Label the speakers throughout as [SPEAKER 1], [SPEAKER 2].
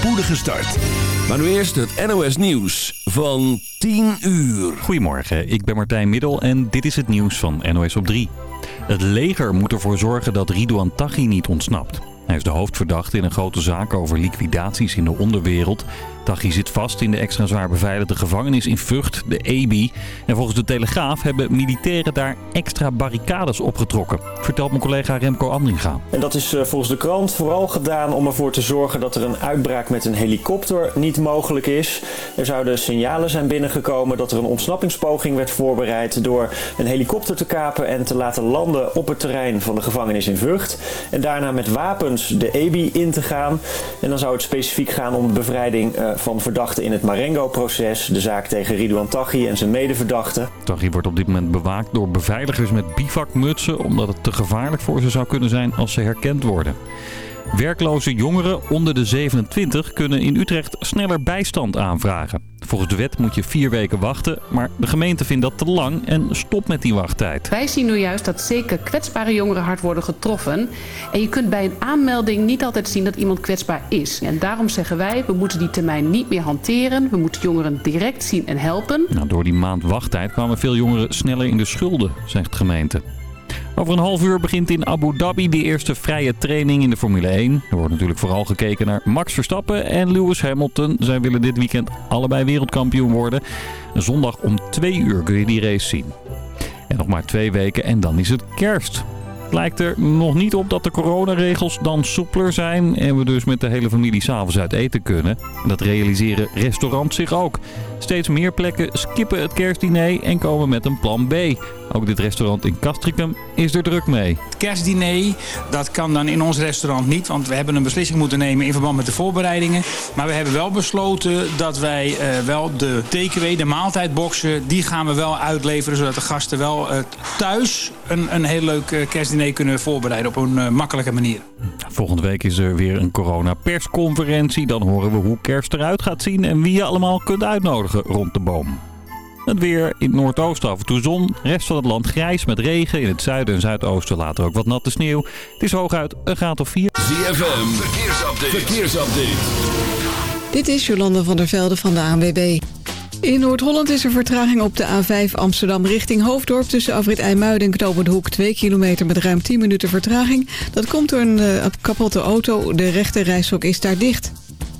[SPEAKER 1] spoedige start. Maar nu eerst het NOS Nieuws van 10 uur.
[SPEAKER 2] Goedemorgen, ik ben Martijn Middel en dit is het nieuws van NOS op 3. Het leger moet ervoor zorgen dat Ridouan Taghi niet ontsnapt. Hij is de hoofdverdachte in een grote zaak over liquidaties in de onderwereld. Taghi zit vast in de extra zwaar beveiligde gevangenis in Vught, de EBI. En volgens de Telegraaf hebben militairen daar extra barricades opgetrokken. Vertelt mijn collega Remco Andringa.
[SPEAKER 3] En dat is eh, volgens de krant vooral gedaan om ervoor te zorgen dat er een uitbraak met een helikopter niet mogelijk is. Er zouden signalen zijn binnengekomen dat er een ontsnappingspoging werd voorbereid door een helikopter te kapen en te laten landen op het terrein van de gevangenis in Vught. En daarna met wapens de EBI in te gaan. En dan zou het specifiek gaan om de bevrijding eh, van verdachten in het Marengo-proces. De zaak tegen Ridouan Taghi en zijn medeverdachten.
[SPEAKER 2] Taghi wordt op dit moment bewaakt door beveiligers met bivakmutsen... omdat het te gevaarlijk voor ze zou kunnen zijn als ze herkend worden. Werkloze jongeren onder de 27 kunnen in Utrecht sneller bijstand aanvragen. Volgens de wet moet je vier weken wachten, maar de gemeente vindt dat te lang en stopt met die wachttijd.
[SPEAKER 4] Wij zien nu juist dat zeker kwetsbare jongeren hard worden getroffen. En je kunt bij een aanmelding niet altijd zien dat iemand kwetsbaar is. En daarom zeggen wij, we moeten die termijn niet meer hanteren. We moeten jongeren direct zien en helpen.
[SPEAKER 2] Nou, door die maand wachttijd kwamen veel jongeren sneller in de schulden, zegt de gemeente. Over een half uur begint in Abu Dhabi de eerste vrije training in de Formule 1. Er wordt natuurlijk vooral gekeken naar Max Verstappen en Lewis Hamilton. Zij willen dit weekend allebei wereldkampioen worden. Zondag om 2 uur kun je die race zien. En nog maar twee weken en dan is het kerst. Het lijkt er nog niet op dat de coronaregels dan soepeler zijn en we dus met de hele familie s'avonds uit eten kunnen. Dat realiseren restaurants zich ook. Steeds meer plekken skippen het kerstdiner en komen met een plan B. Ook dit restaurant in Castricum is er druk mee.
[SPEAKER 5] Het kerstdiner, dat kan dan in ons restaurant niet. Want we hebben een beslissing moeten nemen in verband met de voorbereidingen. Maar we hebben wel besloten dat wij uh, wel de takeaway, de maaltijdboxen... die gaan we wel uitleveren, zodat de gasten wel uh, thuis een, een heel leuk uh, kerstdiner kunnen voorbereiden... op een makkelijke manier.
[SPEAKER 2] Volgende week is er weer een corona-persconferentie. Dan horen we hoe kerst eruit gaat zien en wie je allemaal kunt uitnodigen rond de boom. Het weer in het noordoosten af en toe zon. Rest van het land grijs met regen. In het zuiden en zuidoosten later ook wat natte sneeuw. Het is hooguit een graad of 4.
[SPEAKER 1] ZFM, verkeersupdate. verkeersupdate.
[SPEAKER 6] Dit is Jolanda van der Velde van de ANWB. In Noord-Holland is er vertraging op de A5 Amsterdam richting Hoofddorp... tussen Afrit IJmuiden en Knopen de Hoek 2 kilometer met ruim 10 minuten vertraging. Dat komt door een uh, kapotte auto. De rechte reishok is daar dicht.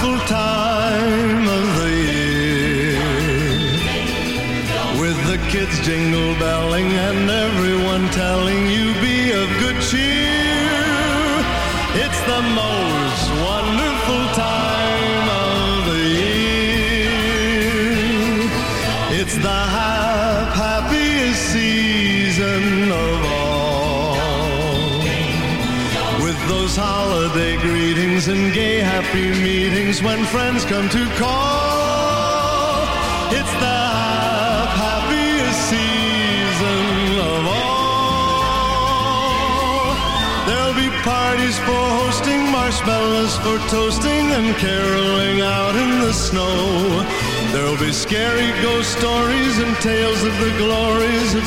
[SPEAKER 7] beautiful town.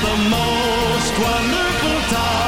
[SPEAKER 7] the most wonderful time.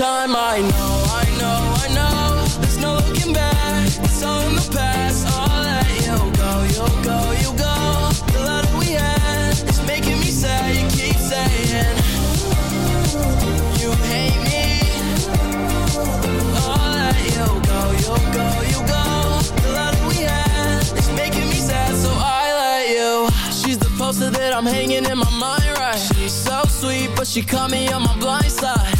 [SPEAKER 8] time I know, I know, I know. There's no looking back. It's all in the past. I'll let you go, you'll go, you go. The love that we had Is making me sad. You keep saying You hate me. I'll let you go, you'll go, you go. The love that we had Is making me sad So I let you. She's the poster that I'm hanging in my mind right. She's so sweet But she caught me on my blind side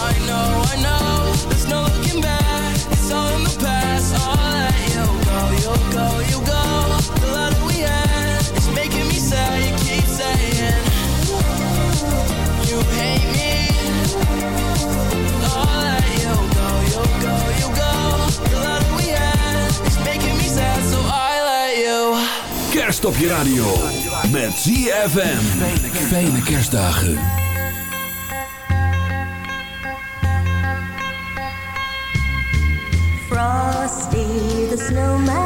[SPEAKER 1] Kerst op je radio. Met ZFM. Fijne kerstdagen.
[SPEAKER 9] Frost snowman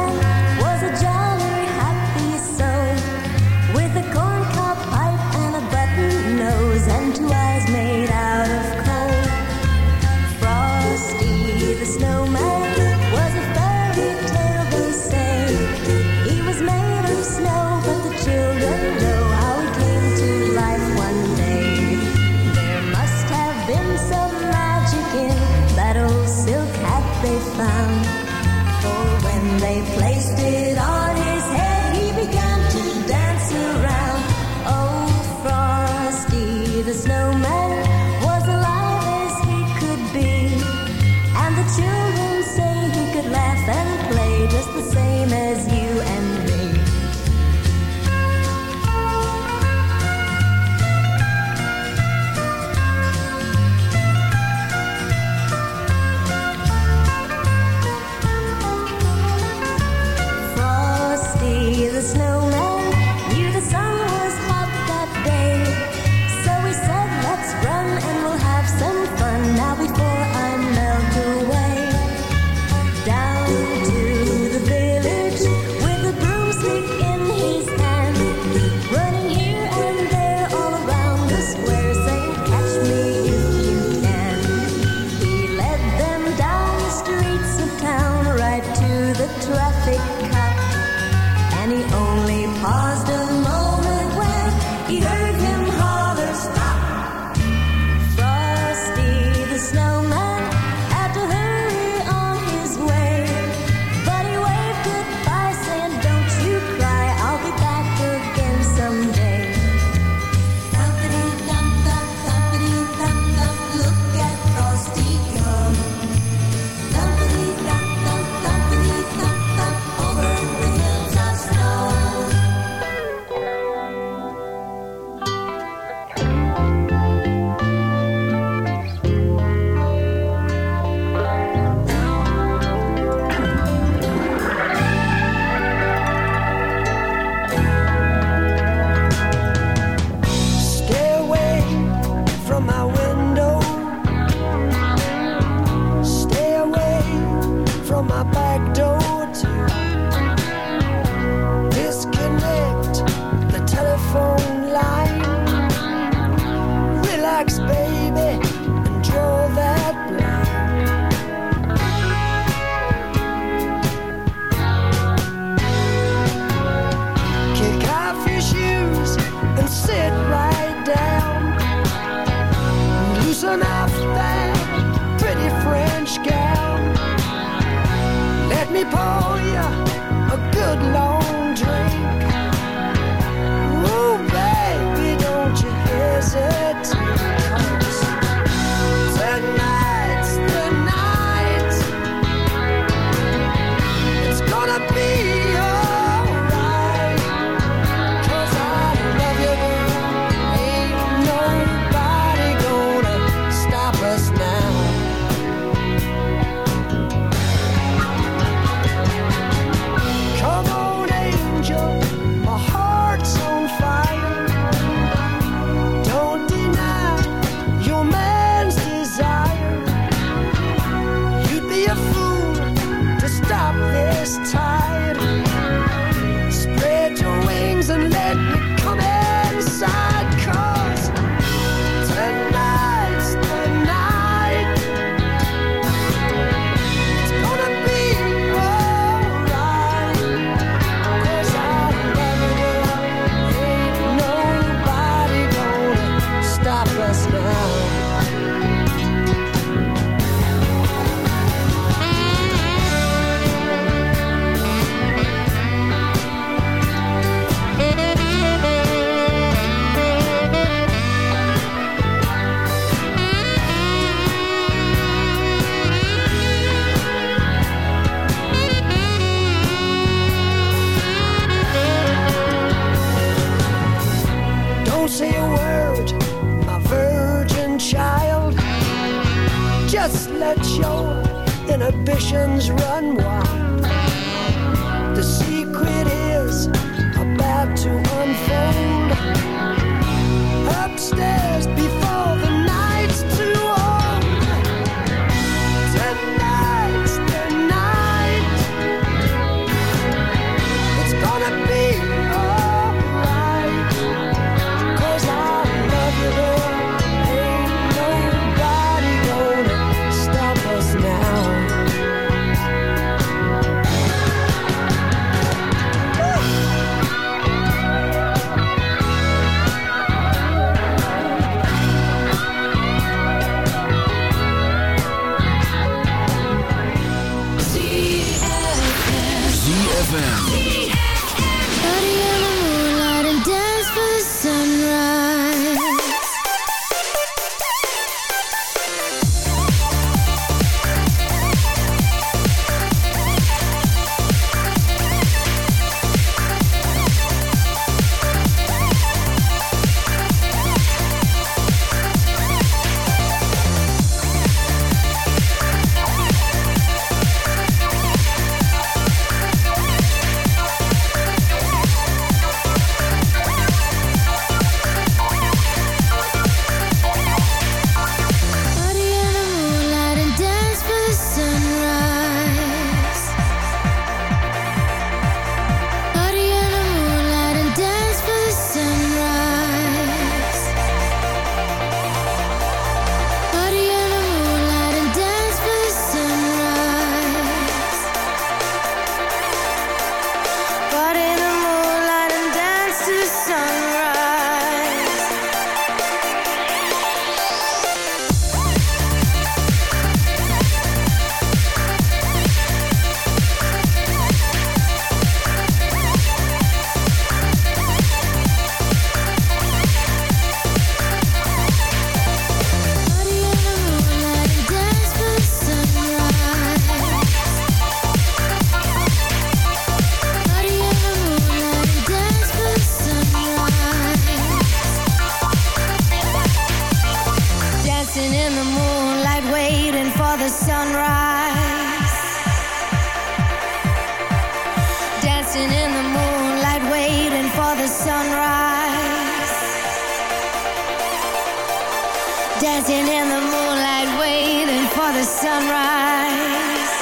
[SPEAKER 10] sunrise.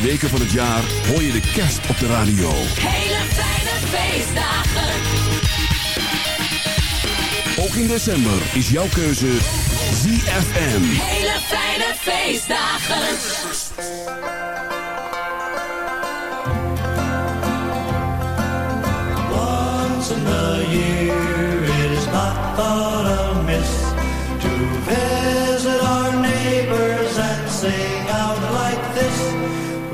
[SPEAKER 1] Weken van het jaar hoor je de kerst op de radio.
[SPEAKER 11] Hele fijne feestdagen.
[SPEAKER 1] Ook in december is jouw keuze ZFM.
[SPEAKER 11] Hele fijne feestdagen.
[SPEAKER 2] Once in a year it is not thought amiss to visit our neighbors and this.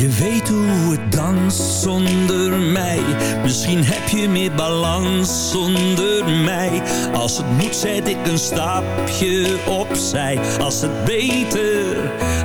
[SPEAKER 12] Je weten hoe het danst zonder mij? Misschien heb je meer balans zonder mij. Als het moet zet ik een stapje opzij. Als het beter,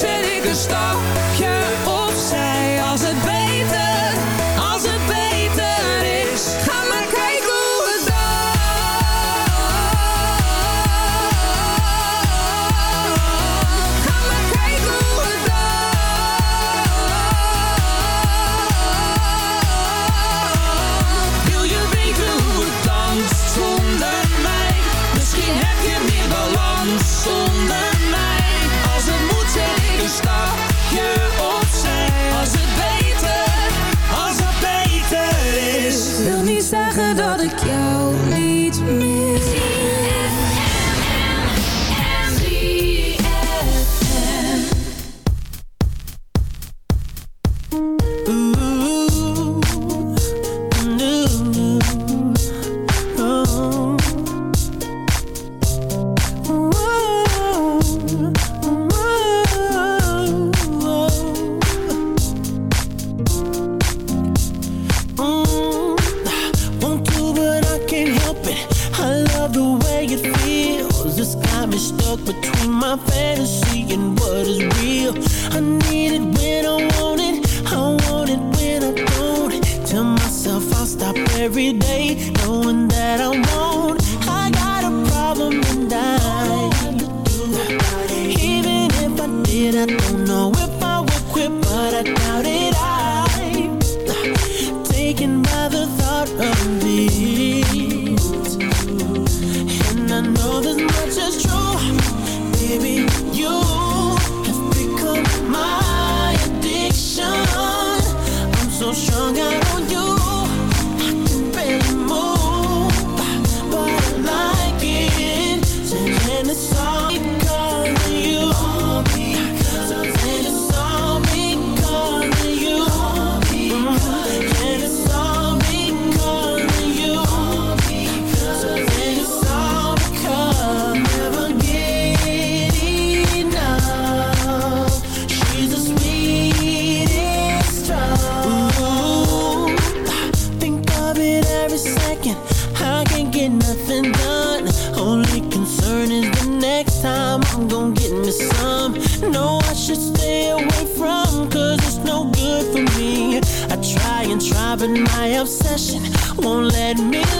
[SPEAKER 13] zet ik een
[SPEAKER 14] stap. every day, knowing that I won't. I got a problem and I. Even if I did, I don't know if I would quit, but I doubt it. let me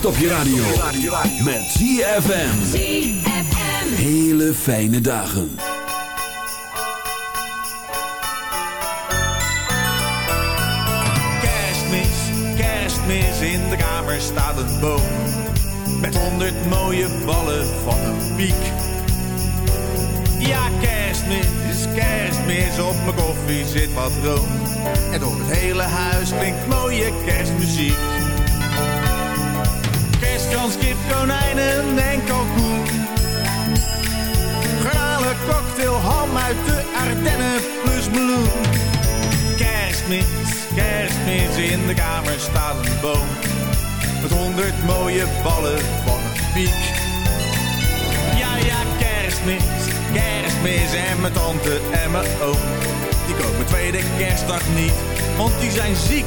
[SPEAKER 1] Kerst op je radio. Met ZFM. Hele fijne dagen.
[SPEAKER 15] Kerstmis, kerstmis, in de kamer staat een boom. Met honderd mooie ballen van een piek. Ja, kerstmis, kerstmis, op mijn koffie zit wat room. En door het hele huis klinkt mooie kerstmuziek. Kerstkans, kip, konijnen en kalkoen. Garnalen, cocktail, ham uit de Ardennen plus meloen. Kerstmis, kerstmis, in de kamer staat een boom. Met honderd mooie ballen van een piek. Ja, ja, kerstmis, kerstmis en mijn tante en mijn oom. Die komen tweede kerstdag niet, want die zijn ziek.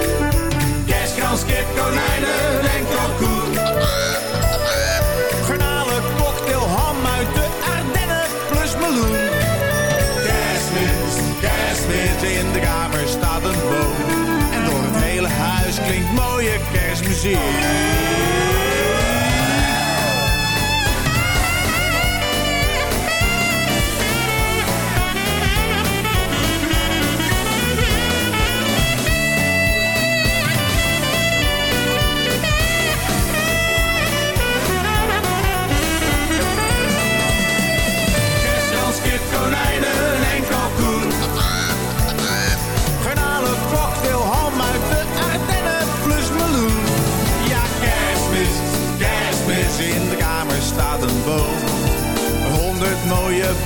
[SPEAKER 15] Konijnen en kalkoen. Garnalen, cocktail, ham uit de Ardennen plus meloen. Kerstmis, kerstmis, in de kamer staat een boom. En door het hele huis klinkt mooie kerstmuziek.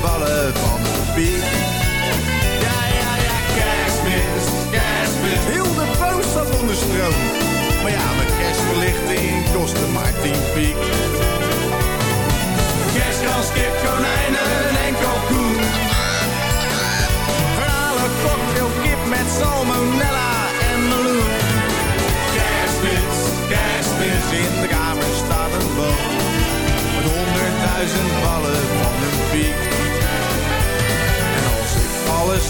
[SPEAKER 15] Ballen van een piek. Ja, ja, ja, kerstmis, kerstmis, heel de boom staat onder stroom. Maar ja, mijn kerstverlichting kostte maar tien piek.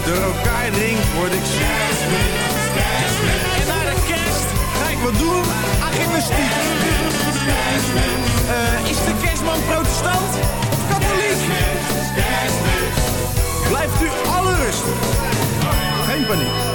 [SPEAKER 15] Door elkaar drinkt, word ik ziek. En na de kerst ga ik wat doen aan gymnastiek. Eh, is de kerstman protestant of katholiek? Blijft u alle rustig. Geen paniek.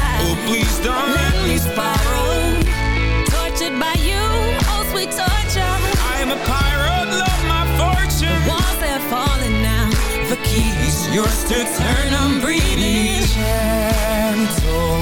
[SPEAKER 13] Oh, please don't let me spiral.
[SPEAKER 16] Tortured by you, oh sweet torture.
[SPEAKER 13] I am a pirate, love my fortune.
[SPEAKER 16] The Walls have fallen now.
[SPEAKER 13] The key is yours to turn. I'm breathing. Gentle,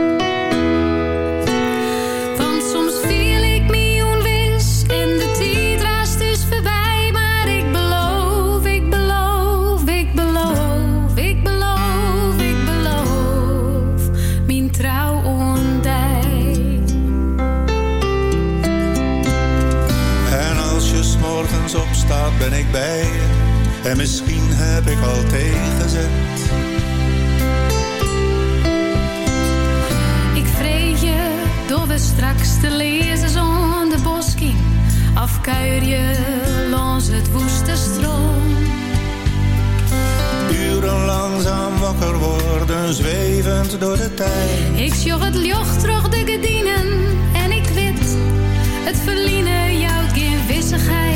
[SPEAKER 17] Ben ik bij je. En misschien heb ik al tegenzet.
[SPEAKER 16] Ik vrees je door we straks te lezen zonder bosking. Afkuier je langs het woeste stroom.
[SPEAKER 17] Uren langzaam wakker worden, zwevend door de tijd.
[SPEAKER 16] Ik sjog het joch terug de gedienen en ik wit. Het verliezen jouw geen wissigheid.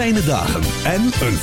[SPEAKER 1] Fijne dagen en een